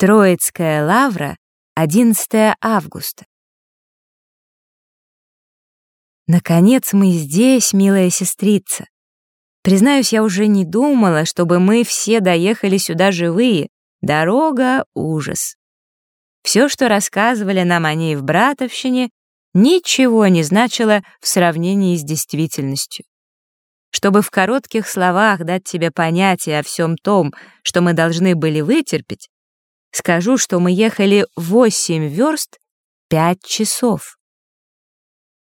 Троицкая лавра, 11 августа. Наконец мы здесь, милая сестрица. Признаюсь, я уже не думала, чтобы мы все доехали сюда живые. Дорога — ужас. Все, что рассказывали нам о ней в Братовщине, ничего не значило в сравнении с действительностью. Чтобы в коротких словах дать тебе понятие о всем том, что мы должны были вытерпеть, скажу, что мы ехали восемь верст пять часов.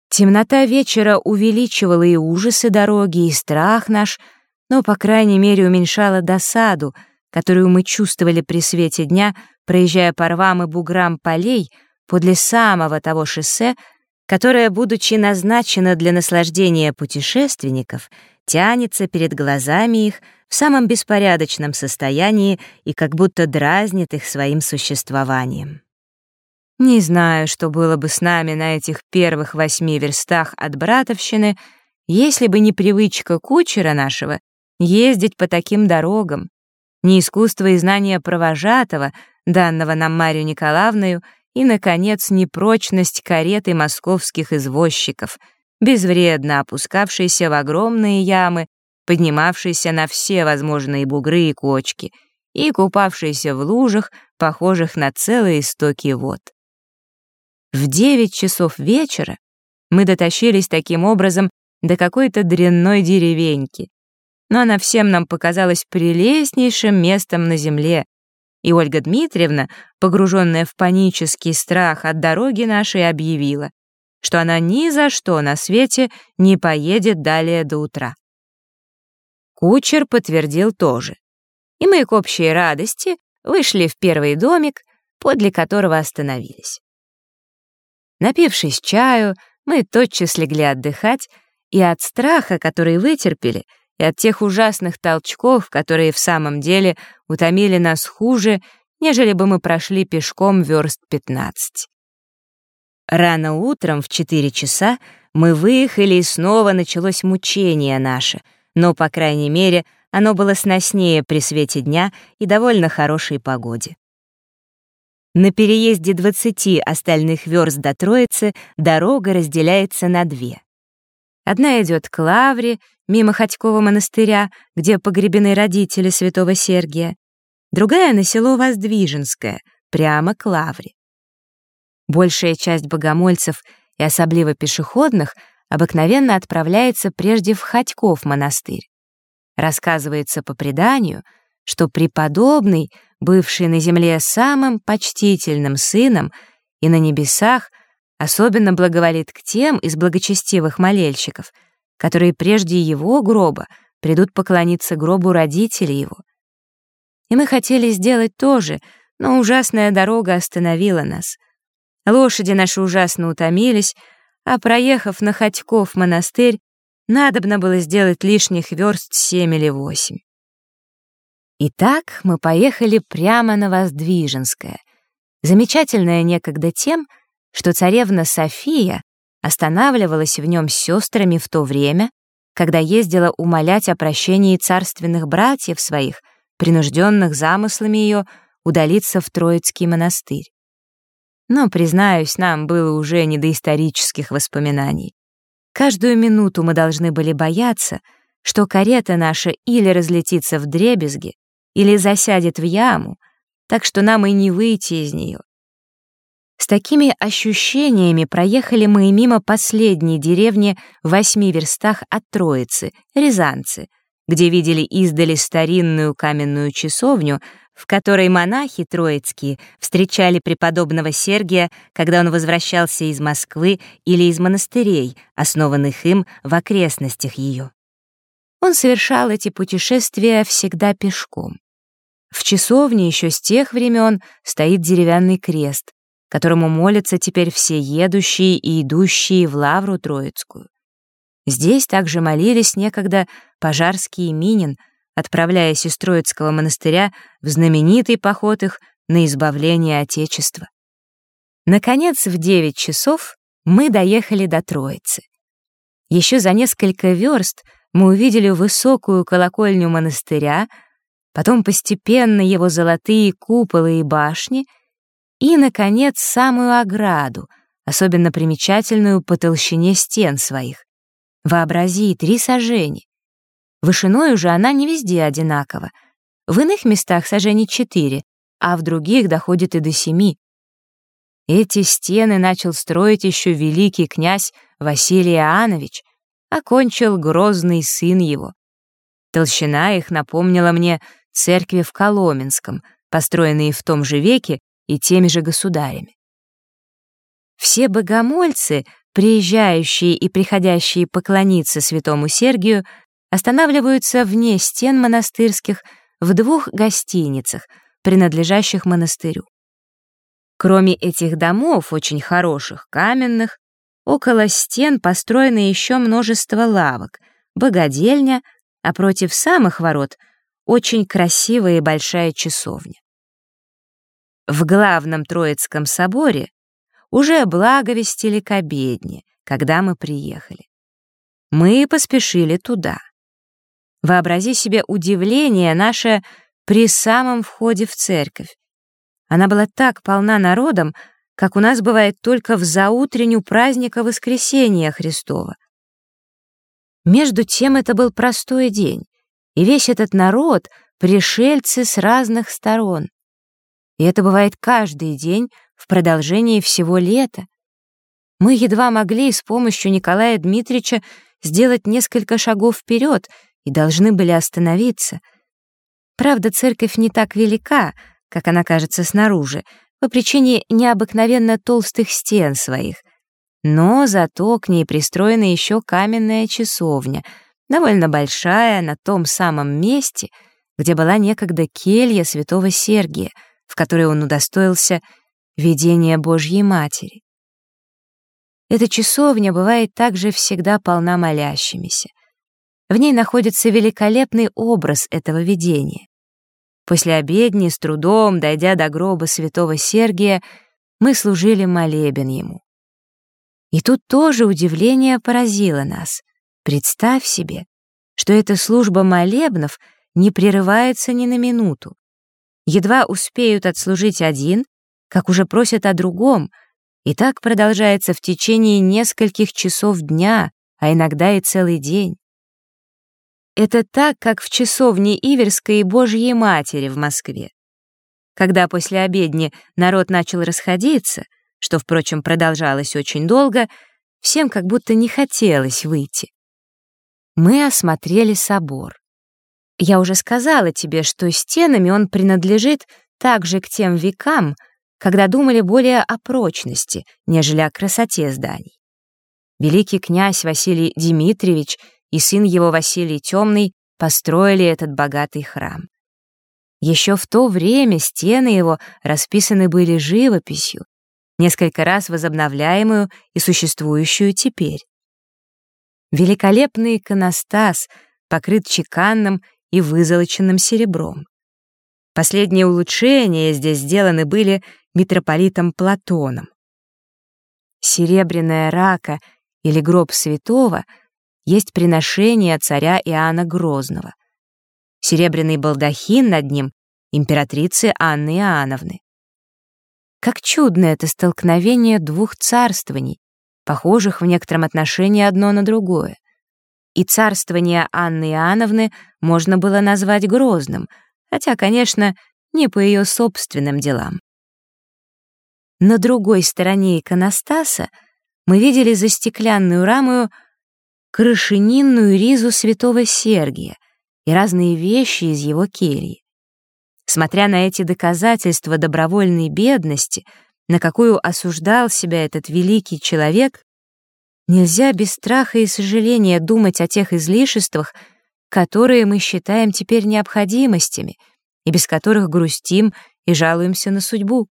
Темнота вечера увеличивала и ужасы дороги, и страх наш, но, по крайней мере, уменьшала досаду, которую мы чувствовали при свете дня, проезжая по рвам и буграм полей подле самого того шоссе, которое, будучи назначено для наслаждения путешественников, тянется перед глазами их в самом беспорядочном состоянии и как будто дразнит их своим существованием. Не знаю, что было бы с нами на этих первых восьми верстах от Братовщины, если бы не привычка кучера нашего ездить по таким дорогам, не искусство и знание провожатого, данного нам Марию Николаевною, и, наконец, непрочность кареты московских извозчиков, безвредно опускавшейся в огромные ямы, поднимавшейся на все возможные бугры и кочки и купавшейся в лужах, похожих на целые стоки вод. В девять часов вечера мы дотащились таким образом до какой-то дрянной деревеньки, но она всем нам показалась прелестнейшим местом на земле, и Ольга Дмитриевна, погруженная в панический страх от дороги нашей, объявила, что она ни за что на свете не поедет далее до утра. Кучер подтвердил тоже. И мы к общей радости вышли в первый домик, подле которого остановились. Напившись чаю, мы тотчас легли отдыхать, и от страха, который вытерпели, и от тех ужасных толчков, которые в самом деле утомили нас хуже, нежели бы мы прошли пешком верст пятнадцать. Рано утром в четыре часа мы выехали, и снова началось мучение наше, но, по крайней мере, оно было сноснее при свете дня и довольно хорошей погоде. На переезде 20 остальных верст до Троицы дорога разделяется на две. Одна идет к Лавре, мимо Ходькова монастыря, где погребены родители святого Сергия, другая — на село Воздвиженское, прямо к Лавре. Большая часть богомольцев и особливо пешеходных обыкновенно отправляется прежде в Ходьков монастырь. Рассказывается по преданию, что преподобный — бывший на земле самым почтительным сыном и на небесах особенно благоволит к тем из благочестивых молельщиков, которые прежде его гроба придут поклониться гробу родителей его. И мы хотели сделать то же, но ужасная дорога остановила нас. Лошади наши ужасно утомились, а проехав на Ходьков монастырь, надобно было сделать лишних верст семь или восемь. Итак, мы поехали прямо на Воздвиженское, замечательное некогда тем, что царевна София останавливалась в нем с сестрами в то время, когда ездила умолять о прощении царственных братьев своих, принужденных замыслами ее удалиться в Троицкий монастырь. Но, признаюсь, нам было уже не до исторических воспоминаний. Каждую минуту мы должны были бояться, что карета наша или разлетится в дребезги, или засядет в яму, так что нам и не выйти из нее. С такими ощущениями проехали мы мимо последней деревни в восьми верстах от Троицы, Рязанцы, где видели издали старинную каменную часовню, в которой монахи троицкие встречали преподобного Сергия, когда он возвращался из Москвы или из монастырей, основанных им в окрестностях ее. Он совершал эти путешествия всегда пешком. В часовне еще с тех времен стоит деревянный крест, которому молятся теперь все едущие и идущие в Лавру Троицкую. Здесь также молились некогда Пожарский и Минин, отправляясь из Троицкого монастыря в знаменитый поход их на избавление Отечества. Наконец, в девять часов мы доехали до Троицы. Еще за несколько верст мы увидели высокую колокольню монастыря, потом постепенно его золотые куполы и башни и, наконец, самую ограду, особенно примечательную по толщине стен своих. Вообрази, три сажени. Вышиной уже она не везде одинакова. В иных местах сажений четыре, а в других доходит и до семи. Эти стены начал строить еще великий князь Василий Иоаннович, окончил грозный сын его. Толщина их напомнила мне церкви в Коломенском, построенные в том же веке и теми же государями. Все богомольцы, приезжающие и приходящие поклониться святому Сергию, останавливаются вне стен монастырских в двух гостиницах, принадлежащих монастырю. Кроме этих домов, очень хороших, каменных, около стен построено еще множество лавок, богадельня, а против самых ворот — очень красивая и большая часовня. В главном Троицком соборе уже благовестили к обедне, когда мы приехали. Мы поспешили туда. Вообрази себе удивление наше при самом входе в церковь. Она была так полна народом, как у нас бывает только в заутренню праздника Воскресения Христова. Между тем это был простой день, и весь этот народ — пришельцы с разных сторон. И это бывает каждый день в продолжении всего лета. Мы едва могли с помощью Николая Дмитриевича сделать несколько шагов вперед и должны были остановиться. Правда, церковь не так велика, как она кажется снаружи, по причине необыкновенно толстых стен своих. Но зато к ней пристроена еще каменная часовня, довольно большая, на том самом месте, где была некогда келья святого Сергия, в которой он удостоился видения Божьей Матери. Эта часовня бывает также всегда полна молящимися. В ней находится великолепный образ этого видения. После обедни, с трудом, дойдя до гроба святого Сергия, мы служили молебен ему. И тут тоже удивление поразило нас. Представь себе, что эта служба молебнов не прерывается ни на минуту. Едва успеют отслужить один, как уже просят о другом, и так продолжается в течение нескольких часов дня, а иногда и целый день. Это так, как в часовне Иверской Божьей Матери в Москве. Когда после обедни народ начал расходиться, что, впрочем, продолжалось очень долго, всем как будто не хотелось выйти. Мы осмотрели собор. Я уже сказала тебе, что стенами он принадлежит также к тем векам, когда думали более о прочности, нежели о красоте зданий. Великий князь Василий Дмитриевич — и сын его Василий Темный построили этот богатый храм. Еще в то время стены его расписаны были живописью, несколько раз возобновляемую и существующую теперь. Великолепный иконостас покрыт чеканным и вызолоченным серебром. Последние улучшения здесь сделаны были митрополитом Платоном. Серебряная рака или гроб святого — есть приношение царя Иоанна Грозного. Серебряный балдахин над ним — императрицы Анны Иоанновны. Как чудно это столкновение двух царствований, похожих в некотором отношении одно на другое. И царствование Анны Иоанновны можно было назвать грозным, хотя, конечно, не по ее собственным делам. На другой стороне иконостаса мы видели за стеклянную рамою крышенинную ризу святого Сергия и разные вещи из его кельи. Смотря на эти доказательства добровольной бедности, на какую осуждал себя этот великий человек, нельзя без страха и сожаления думать о тех излишествах, которые мы считаем теперь необходимостями и без которых грустим и жалуемся на судьбу.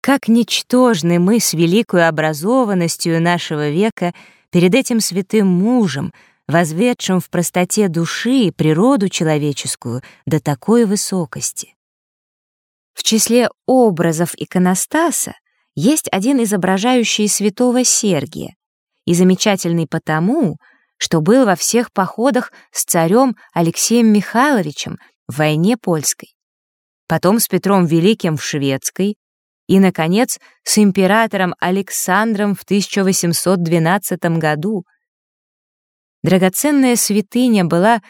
Как ничтожны мы с великой образованностью нашего века — перед этим святым мужем, возведшим в простоте души природу человеческую до такой высокости. В числе образов иконостаса есть один изображающий святого Сергия, и замечательный потому, что был во всех походах с царем Алексеем Михайловичем в войне польской, потом с Петром Великим в шведской и, наконец, с императором Александром в 1812 году. Драгоценная святыня была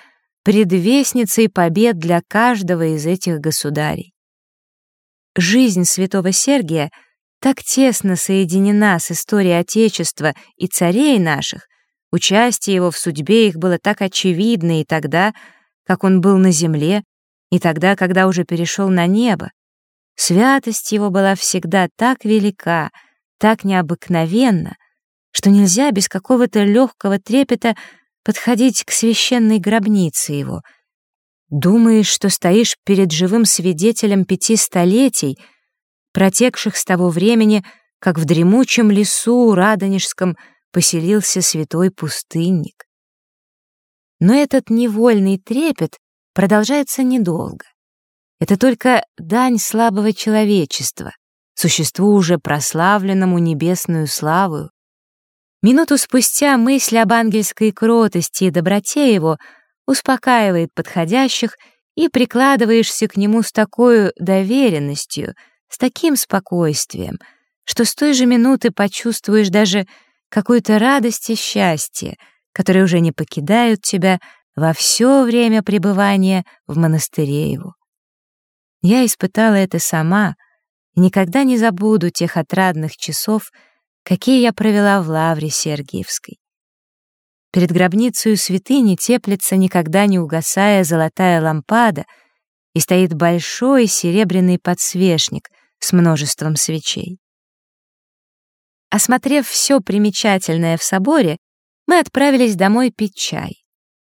предвестницей побед для каждого из этих государей. Жизнь святого Сергия так тесно соединена с историей Отечества и царей наших, участие его в судьбе их было так очевидно и тогда, как он был на земле, и тогда, когда уже перешел на небо. Святость его была всегда так велика, так необыкновенна, что нельзя без какого-то легкого трепета подходить к священной гробнице его. Думаешь, что стоишь перед живым свидетелем пяти столетий, протекших с того времени, как в дремучем лесу Радонежском поселился святой пустынник. Но этот невольный трепет продолжается недолго. Это только дань слабого человечества, существу уже прославленному небесную славу. Минуту спустя мысль об ангельской кротости и доброте его успокаивает подходящих, и прикладываешься к нему с такой доверенностью, с таким спокойствием, что с той же минуты почувствуешь даже какую-то радость и счастье, которые уже не покидают тебя во все время пребывания в монастыре его. Я испытала это сама и никогда не забуду тех отрадных часов, какие я провела в лавре Сергиевской. Перед гробницей святыни теплится никогда не угасая золотая лампада и стоит большой серебряный подсвечник с множеством свечей. Осмотрев все примечательное в соборе, мы отправились домой пить чай.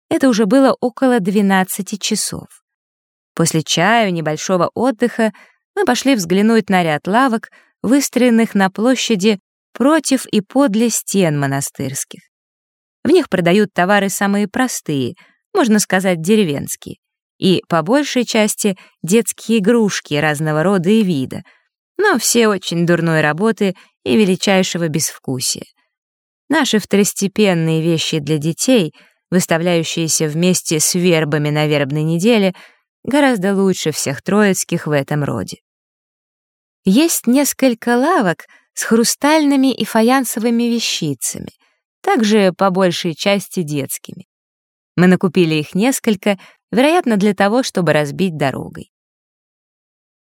Это уже было около 12 часов. После чаю, небольшого отдыха, мы пошли взглянуть на ряд лавок, выстроенных на площади против и подле стен монастырских. В них продают товары самые простые, можно сказать, деревенские, и, по большей части, детские игрушки разного рода и вида, но все очень дурной работы и величайшего безвкусия. Наши второстепенные вещи для детей, выставляющиеся вместе с вербами на вербной неделе, гораздо лучше всех троицких в этом роде. Есть несколько лавок с хрустальными и фаянсовыми вещицами, также по большей части детскими. Мы накупили их несколько, вероятно, для того, чтобы разбить дорогой.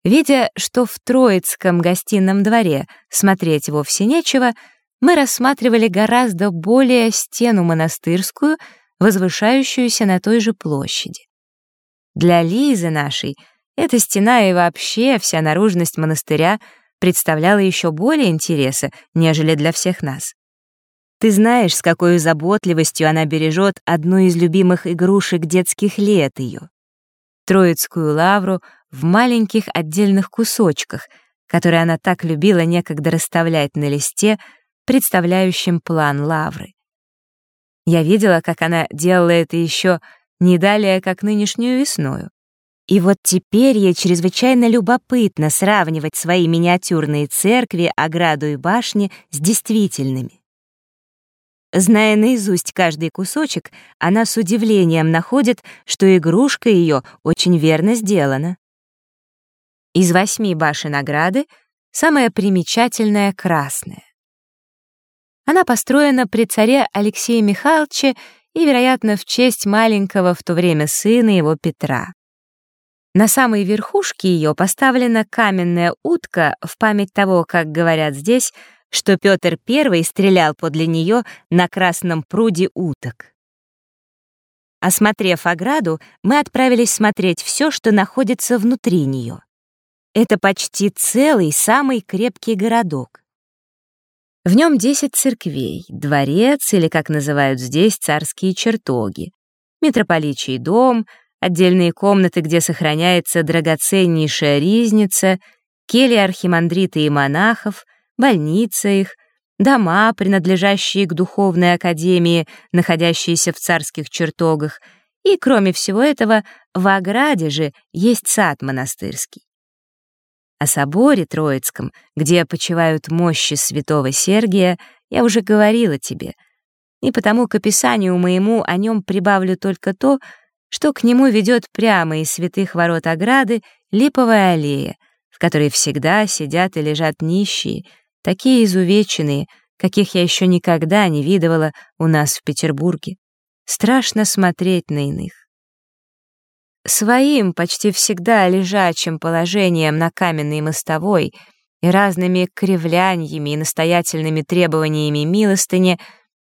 Видя, что в Троицком гостином дворе смотреть вовсе нечего, мы рассматривали гораздо более стену монастырскую, возвышающуюся на той же площади. Для Лизы нашей эта стена и вообще вся наружность монастыря представляла еще более интереса, нежели для всех нас. Ты знаешь, с какой заботливостью она бережет одну из любимых игрушек детских лет ее. Троицкую лавру в маленьких отдельных кусочках, которые она так любила некогда расставлять на листе, представляющем план лавры. Я видела, как она делала это еще не далее, как нынешнюю весною. И вот теперь ей чрезвычайно любопытно сравнивать свои миниатюрные церкви, ограду и башни с действительными. Зная наизусть каждый кусочек, она с удивлением находит, что игрушка ее очень верно сделана. Из восьми башен ограды самая примечательная — красная. Она построена при царе Алексее Михайловиче и, вероятно, в честь маленького в то время сына его Петра. На самой верхушке ее поставлена каменная утка в память того, как говорят здесь, что Петр I стрелял подле нее на красном пруде уток. Осмотрев ограду, мы отправились смотреть все, что находится внутри нее. Это почти целый, самый крепкий городок. В нем 10 церквей, дворец или, как называют здесь, царские чертоги, митрополичий дом, отдельные комнаты, где сохраняется драгоценнейшая ризница, келья архимандрита и монахов — больница их, дома, принадлежащие к духовной академии, находящиеся в царских чертогах, и, кроме всего этого, в ограде же есть сад монастырский. О соборе Троицком, где почивают мощи святого Сергия, я уже говорила тебе, и потому к описанию моему о нем прибавлю только то, что к нему ведет прямо из святых ворот ограды липовая аллея, в которой всегда сидят и лежат нищие, такие изувеченные, каких я еще никогда не видывала у нас в Петербурге. Страшно смотреть на иных. Своим почти всегда лежачим положением на каменной мостовой и разными кривляньями и настоятельными требованиями милостыни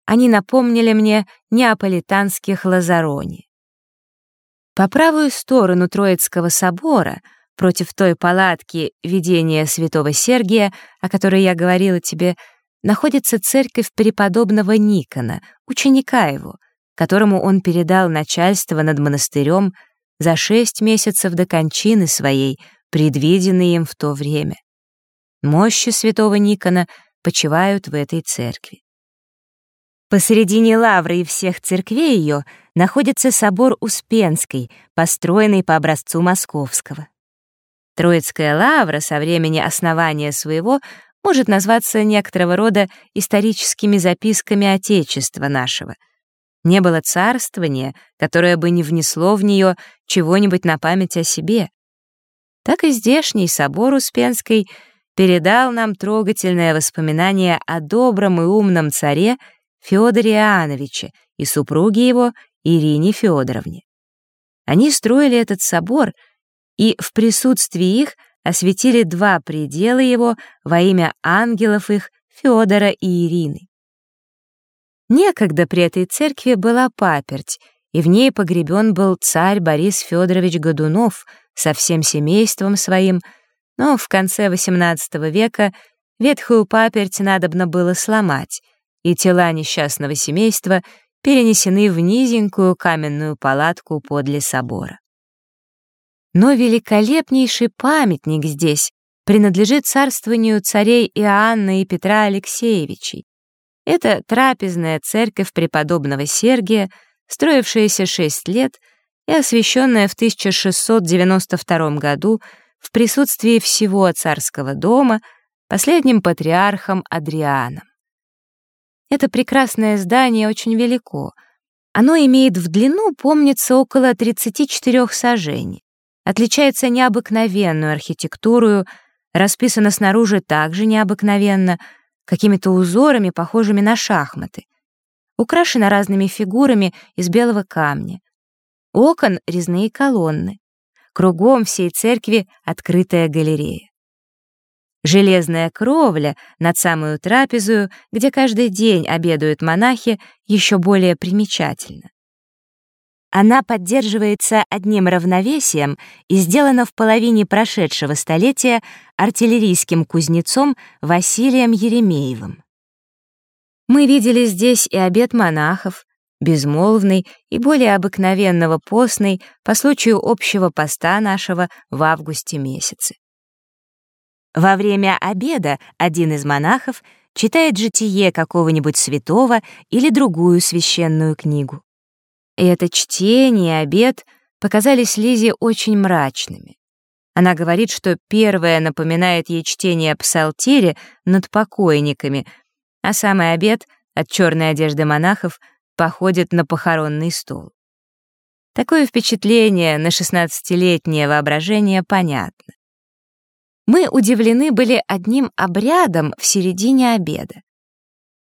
они напомнили мне неаполитанских лазарони. По правую сторону Троицкого собора, против той палатки видения святого Сергия, о которой я говорила тебе, находится церковь преподобного Никона, ученика его, которому он передал начальство над монастырем за шесть месяцев до кончины своей, предвиденной им в то время. Мощи святого Никона почивают в этой церкви. Посередине лавры и всех церквей ее находится собор Успенской, построенный по образцу московского. Троицкая лавра со времени основания своего может назваться некоторого рода историческими записками Отечества нашего. Не было царствования, которое бы не внесло в нее чего-нибудь на память о себе. Так и здешний собор Успенской передал нам трогательное воспоминание о добром и умном царе Федоре Иоанновиче и супруге его Ирине Федоровне. Они строили этот собор и в присутствии их осветили два предела его во имя ангелов их Федора и Ирины. Некогда при этой церкви была паперть, и в ней погребен был царь Борис Федорович Годунов со всем семейством своим, но в конце XVIII века ветхую паперть надобно было сломать — и тела несчастного семейства перенесены в низенькую каменную палатку подле собора. Но великолепнейший памятник здесь принадлежит царствованию царей Иоанна и Петра Алексеевичей. Это трапезная церковь преподобного Сергия, строившаяся шесть лет и освященная в 1692 году в присутствии всего царского дома последним патриархом Адрианом. Это прекрасное здание очень велико. Оно имеет в длину, помнится, около 34 сажений. Отличается необыкновенную архитектурою, расписано снаружи также необыкновенно, какими-то узорами, похожими на шахматы. Украшено разными фигурами из белого камня. Окон — резные колонны. Кругом всей церкви открытая галерея. Железная кровля над самую трапезую, где каждый день обедают монахи, еще более примечательна. Она поддерживается одним равновесием и сделана в половине прошедшего столетия артиллерийским кузнецом Василием Еремеевым. Мы видели здесь и обед монахов, безмолвный и более обыкновенного постный по случаю общего поста нашего в августе месяце. Во время обеда один из монахов читает житие какого-нибудь святого или другую священную книгу. И это чтение обед показались Лизе очень мрачными. Она говорит, что первое напоминает ей чтение псалтири над покойниками, а самый обед от черной одежды монахов походит на похоронный стол. Такое впечатление на шестнадцатилетнее воображение понятно. Мы удивлены были одним обрядом в середине обеда.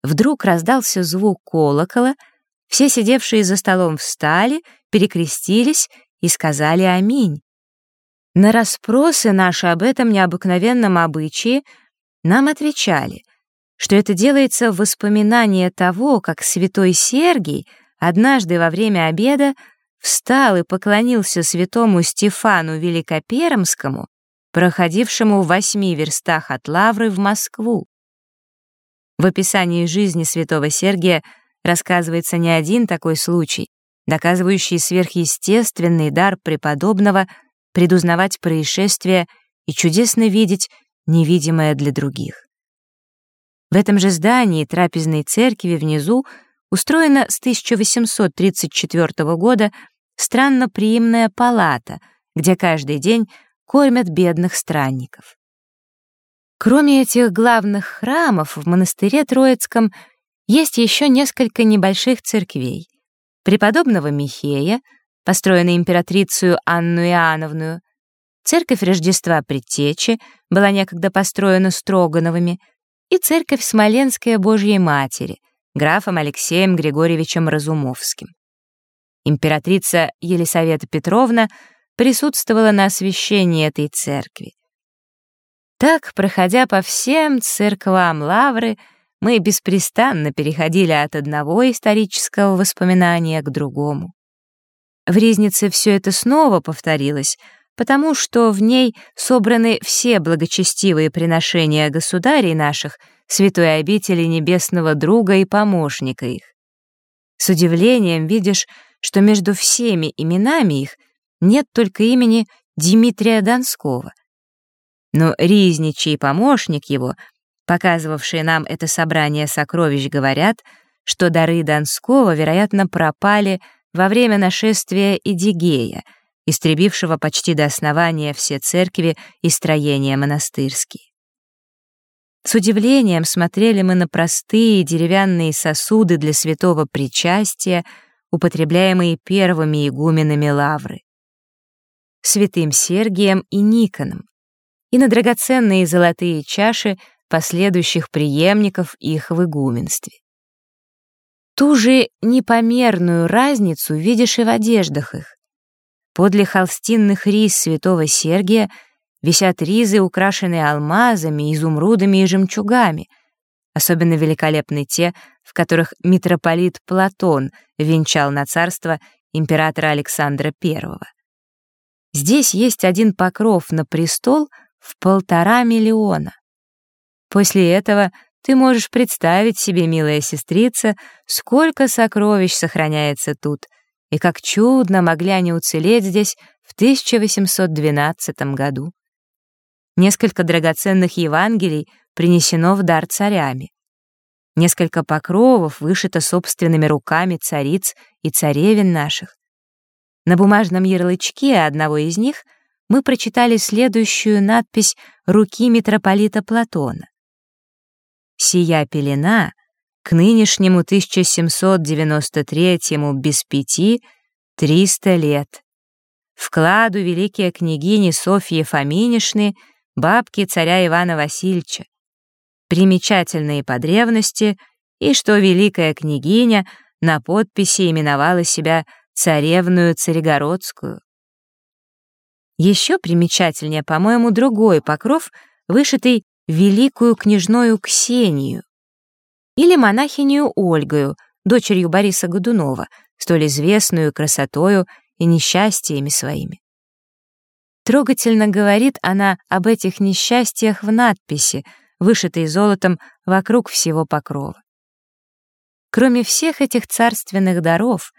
Вдруг раздался звук колокола, все сидевшие за столом встали, перекрестились и сказали «Аминь». На расспросы наши об этом необыкновенном обычае нам отвечали, что это делается в воспоминание того, как святой Сергий однажды во время обеда встал и поклонился святому Стефану Великопермскому проходившему в восьми верстах от Лавры в Москву. В описании жизни святого Сергия рассказывается не один такой случай, доказывающий сверхъестественный дар преподобного предузнавать происшествия и чудесно видеть невидимое для других. В этом же здании трапезной церкви внизу устроена с 1834 года странноприимная палата, где каждый день кормят бедных странников. Кроме этих главных храмов в монастыре Троицком есть еще несколько небольших церквей. Преподобного Михея, построенный императрицу Анну Иоанновну, церковь Рождества Предтечи была некогда построена Строгановыми, и церковь Смоленская Божьей Матери, графом Алексеем Григорьевичем Разумовским. Императрица Елисавета Петровна присутствовала на освящении этой церкви. Так, проходя по всем церквам Лавры, мы беспрестанно переходили от одного исторического воспоминания к другому. В Ризнице все это снова повторилось, потому что в ней собраны все благочестивые приношения государей наших, святой обители небесного друга и помощника их. С удивлением видишь, что между всеми именами их нет только имени Дмитрия Донского. Но Ризничий помощник его, показывавшие нам это собрание сокровищ, говорят, что дары Донского, вероятно, пропали во время нашествия Идигея, истребившего почти до основания все церкви и строения монастырские. С удивлением смотрели мы на простые деревянные сосуды для святого причастия, употребляемые первыми игуменами лавры, святым Сергием и Никоном, и на драгоценные золотые чаши последующих преемников их в игуменстве. Ту же непомерную разницу видишь и в одеждах их. Подле холстинных рис святого Сергия висят ризы, украшенные алмазами, изумрудами и жемчугами, Особенно великолепны те, в которых митрополит Платон венчал на царство императора Александра I. Здесь есть один покров на престол в полтора миллиона. После этого ты можешь представить себе, милая сестрица, сколько сокровищ сохраняется тут, и как чудно могли они уцелеть здесь в 1812 году. Несколько драгоценных Евангелий принесено в дар царями. Несколько покровов вышито собственными руками цариц и царевин наших. На бумажном ярлычке одного из них мы прочитали следующую надпись руки митрополита Платона. «Сия пелена к нынешнему 1793 без пяти триста лет. Вкладу великие княгини Софьи Фоминишны, бабки царя Ивана Васильевича, примечательные по древности, и что великая княгиня на подписи именовала себя царевную Царегородскую. Еще примечательнее, по-моему, другой покров, вышитый великую княжною Ксению или монахиню Ольгою, дочерью Бориса Годунова, столь известную красотою и несчастьями своими. Трогательно говорит она об этих несчастьях в надписи, вышитой золотом вокруг всего покрова. Кроме всех этих царственных даров,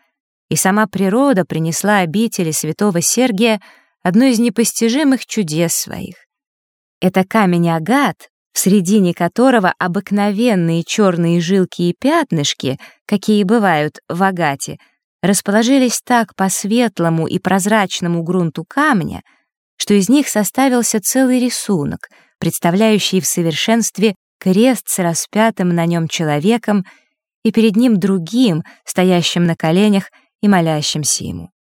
и сама природа принесла обители святого Сергия одно из непостижимых чудес своих. Это камень-агат, в середине которого обыкновенные черные жилки и пятнышки, какие бывают в агате, расположились так по светлому и прозрачному грунту камня, что из них составился целый рисунок — представляющий в совершенстве крест с распятым на нем человеком и перед ним другим, стоящим на коленях и молящимся ему.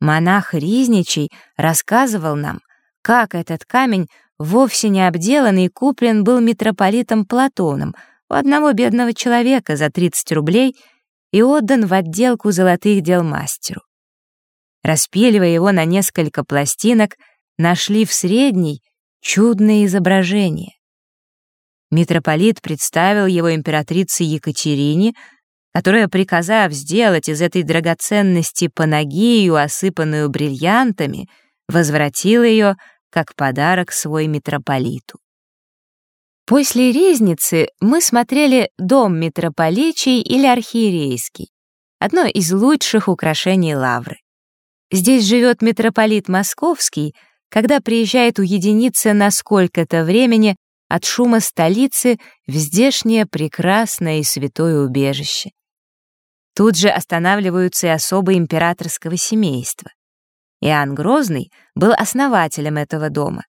Монах Ризничий рассказывал нам, как этот камень, вовсе не обделанный, куплен был митрополитом Платоном у одного бедного человека за 30 рублей и отдан в отделку золотых дел мастеру. Распиливая его на несколько пластинок, нашли в средней чудное изображение. Митрополит представил его императрице Екатерине, которая, приказав сделать из этой драгоценности панагию, осыпанную бриллиантами, возвратила ее как подарок свой митрополиту. После резницы мы смотрели дом митрополичий или архиерейский, одно из лучших украшений лавры. Здесь живет митрополит Московский — когда приезжает уединиться на сколько-то времени от шума столицы в здешнее прекрасное и святое убежище. Тут же останавливаются и особы императорского семейства. Иоанн Грозный был основателем этого дома.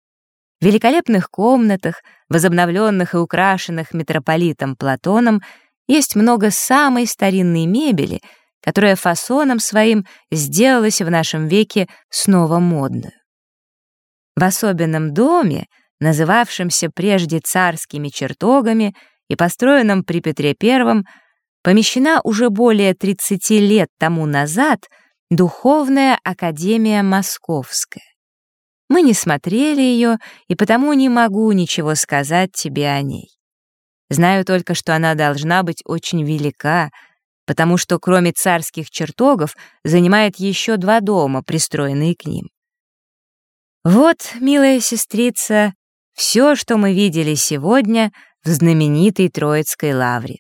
В великолепных комнатах, возобновленных и украшенных митрополитом Платоном, есть много самой старинной мебели, которая фасоном своим сделалась в нашем веке снова модной. В особенном доме, называвшемся прежде царскими чертогами и построенном при Петре I, помещена уже более 30 лет тому назад Духовная Академия Московская. Мы не смотрели ее, и потому не могу ничего сказать тебе о ней. Знаю только, что она должна быть очень велика, потому что кроме царских чертогов занимает еще два дома, пристроенные к ним. Вот, милая сестрица, все, что мы видели сегодня в знаменитой Троицкой лавре.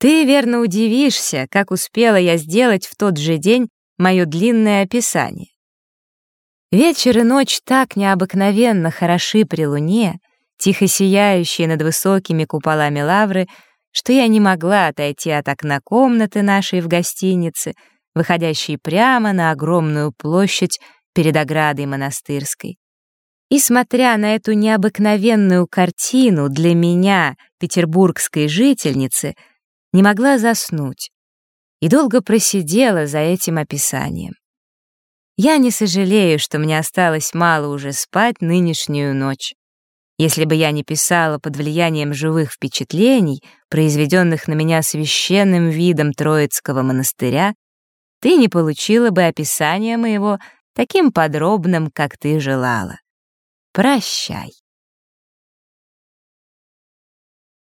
Ты верно удивишься, как успела я сделать в тот же день мое длинное описание. Вечер и ночь так необыкновенно хороши при луне, тихо сияющие над высокими куполами лавры, что я не могла отойти от окна комнаты нашей в гостинице, выходящей прямо на огромную площадь перед оградой монастырской. И смотря на эту необыкновенную картину для меня, петербургской жительницы, не могла заснуть и долго просидела за этим описанием. Я не сожалею, что мне осталось мало уже спать нынешнюю ночь. Если бы я не писала под влиянием живых впечатлений, произведенных на меня священным видом Троицкого монастыря, ты не получила бы описания моего таким подробным, как ты желала. Прощай.